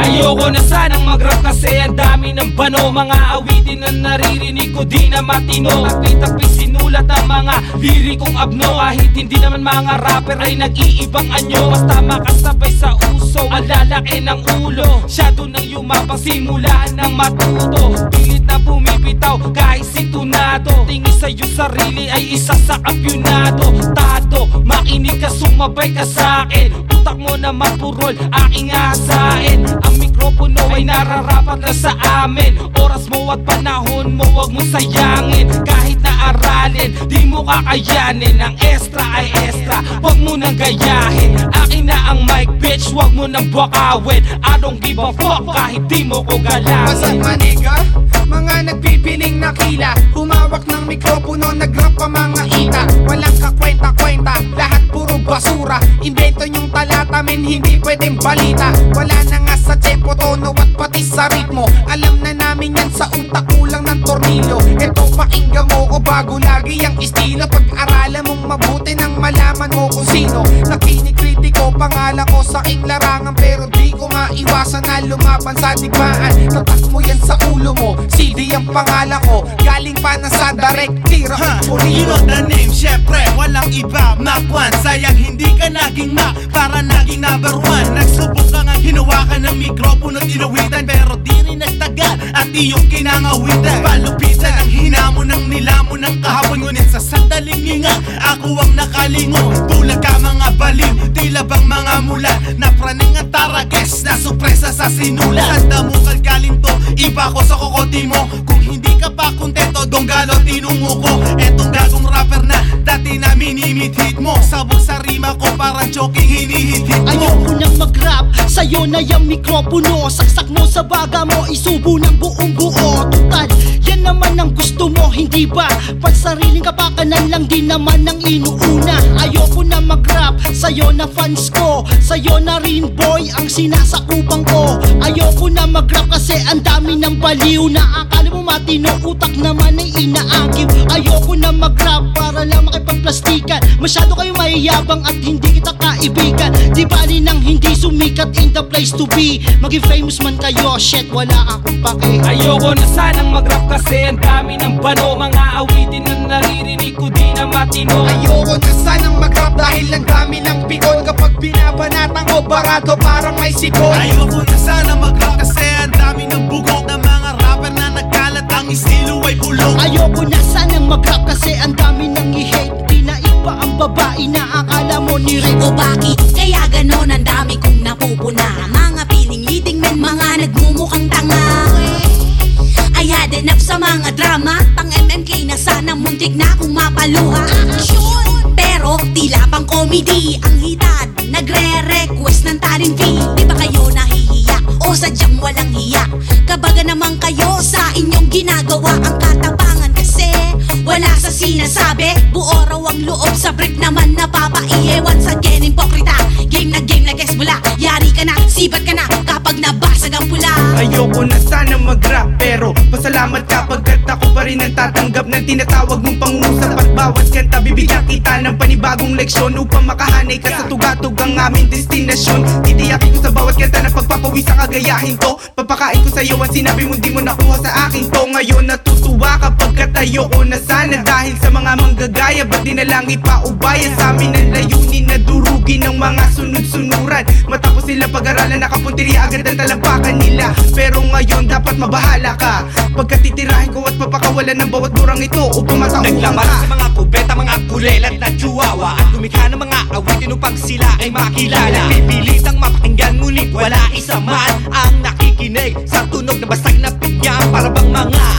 Ayoko na sanang mag-rap kasi ang dami ng bano. Mga awitin na naririnig ko di na matino. Takpi-takpi sinulat ang mga lirikong abno Kahit hindi naman mga rapper ay nag-iibang anyo. Basta makasabay sa uso Ang lalaki ng ulo. Shadow nang yumapang simula ng matuto. Pilit na bumibitaw kahit sintunado. Tingin sa'yo sarili ay isa sa kampyonado Tado, makinig ka sumabay ka sa'kin Utak mo na mapurol, aking asain Ang mikropono ay nararapat na sa amin. Oras mo at panahon mo, wag mo sayangin. Kahit na aralin, di mo kakayanin. Ang extra ay extra, wag mo nang gayahin. Akin na ang mic, bitch, wag mo nang buwakawin. I don't give a fuck kahit di mo ko up galangin maniga? Mga nagpipiling na kila. Humawak ng mikropono, nagrap pa mga ita. Walang kakwenta-kwenta, lahat puro basura. Invento yung talata, men hindi pwedeng balita. Wala na nga sa tempo, sa ritmo Alam na namin yan sa utak, kulang ng tornilyo. Ito pakinggan mo ko bago lagi ang estilo. Pag-aralan mong mabuti nang malaman mo kung sino. Nakinikritiko, pangalan ko sa aking larangan Pero maiwasan na lumaban sa digmaan. Tatak mo yan sa ulo mo, CD ang pangalan ko. Galing pa na sa direct, tira ang you know the name, syempre walang iba Mac 1, sayang hindi ka naging Mac Para naging number 1 Nagsubok ka nga hinawakan ng mikropono Tinawitan pero di rin nagtagal At iyong kinangawitan. Palupitan ang hinamon ng nilamon ng kahapon Ngunit sa sandaling hinga Ako ang nakalingon Bulag ka mga baliw Tila bang mga mula Na praning at tarages Na supresa sa sinulat Handa mo galing to Iba ko sa kokoti mo. Kung hindi ka pa kontento Donggalo tinungo ko. Etong gagong rapper Dati na minimit-hit mo. Sabog sa rima ko Parang joking hinihit-hit mo. Ayoko nang mag-rap, sa'yo na yung mikropono. Saksak mo sa baga mo, isubo ng buong buo. Tutal, yan naman ang gusto mo, hindi ba? Pansariling kapakanan lang din naman ang inuuna. Ayoko na mag-rap, sa'yo na fans ko. Sa'yo na rin boy, ang sinasakupang ko. Ayoko na mag-rap kasi ang dami ng baliw Na akala mo matino, utak naman ay inaagiw Ayoko na mag-rap para lang makipagplastikan Masyado kayo mayayabang at hindi kita kaibigan. Di bali nang hindi sumikat in the place to be. Maging famous man kayo, shit wala akong pake. Ayoko na sanang mag-rap kasi ang dami ng bano. Mga awitin na naririnig ko di na matino. Ayoko na sanang mag-rap dahil ang dami ng pikon. Kapag binabanatan ko barado parang may sikon. Ayoko na sana mag-rap kasi ang dami ng bugok ng mga rapper na nagkalat. Ang estilo ay bulok. Ayoko na sanang mag-rap kasi ang dami nang i-hate Ang babae na akala mo ni Rick O bakit kaya ganon ang dami kong napupuna. Mga piling leading men, mga nagmumukhang tanga. I had enough sa mga drama. Pang MMK na sana muntik na akong mapaluha. Action! Pero tila pang comedy Ang hitad, sinasabi. Buo raw ang loob sa brief naman napapaihe Once again, impokrita Game na game na guess bula Yari ka na, sibat ka na Kapag nabasag ang pula. Ayoko na sana mag-rap pero Pasalamat ka pagkat ako pa rin ang tatanggap ng tinatawag mong pangungusap At bawat kanta. Bibigyan kita ng panibagong leksyon Upang makahanay ka sa tugatog ang aming destinasyon. Titiyakin ko sa bawat kanta na pagpapawis ang kagayahin to Papakain ko sa'yo ang sinabi mo di mo nakuha sa akin to. Ngayon natutuwa ka pagkat ayoko na sana. Dahil sa mga manggagaya ba't di na lang ipaubaya? Sa amin ang layunin sila pag-aralan nakapuntirya agad ang talampakan nila. Pero ngayon dapat mabahala ka. Pagkat titirahin ko at papakawalan ng bawat burang ito Upang matauhan Naglaman sa mga kubeta, mga kulelat na chihuahua At lumikha ng mga awitin upang sila ay makilala. Pipilitang mapakinggan ngunit wala isa man Ang nakikinig sa tunog na basag na pinya Para bang mga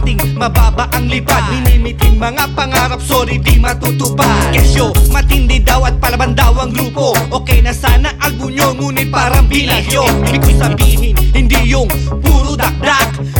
kalapating mababa ang lipad. Minimiting mga pangarap, sorry di matutupad. Kesyo, matindi daw at palaban daw ang grupo. Okay na sana album nyo, ngunit parang binagyo Ibig ko sabihin, hindi yung puro dakdak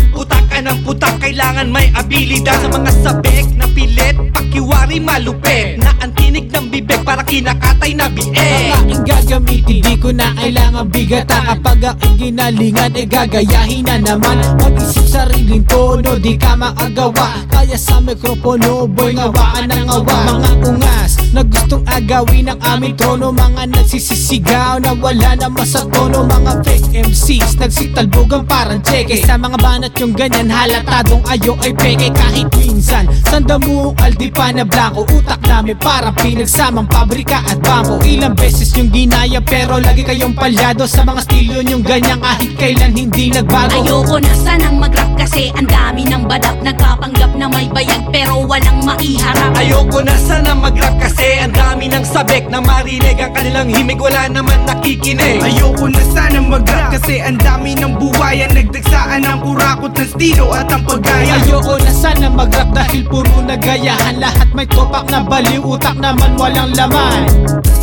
Yan ang putak, kailangan may abilidad. Sa mga sabek na pilit, pakiwari malupit. Na ang tinig ng bibig para kinakatay na Ang bieg aking gagamitin Di ko na kailangan bigatan Kapag aking ginalingan E gagayahin na naman. Mag-isip sariling tono Di ka maagawa. Kaya sa mikropono Boy ngawaan ng ngawa Mga ungas Na gustong agawin ang aming trono. Mga nagsisisigaw Na wala naman sa tono Mga fake MCs Nagsitalbogan parang cheque. Sa mga banat yung ganyan Halatadong ayo ay peke Kahit minsan. Sanda mo aldi pa na blanco. Utak namin parang pinagsamang pabrika at bangko Ilang beses yung ginaya pero lagi kayong palyado Sa mga stilyo yung ganyan kahit kailan hindi nagbago. Ayoko na sanang mag-rap kasi ang dami ng badap. Nagpapanggap na may bayag pero walang maiharap Ayoko na sana mag-rap kasi ang dami ng sabek Na marinig ang kanilang himig, wala naman nakikinig. Ayoko na sana mag-rap kasi ang dami ng buwayan Nagdagsaan ang kurakot ng stilo at ang paggaya Ayoko na sana mag-rap dahil puro nagayahan. Lahat may topak na baliw, utak naman walang laman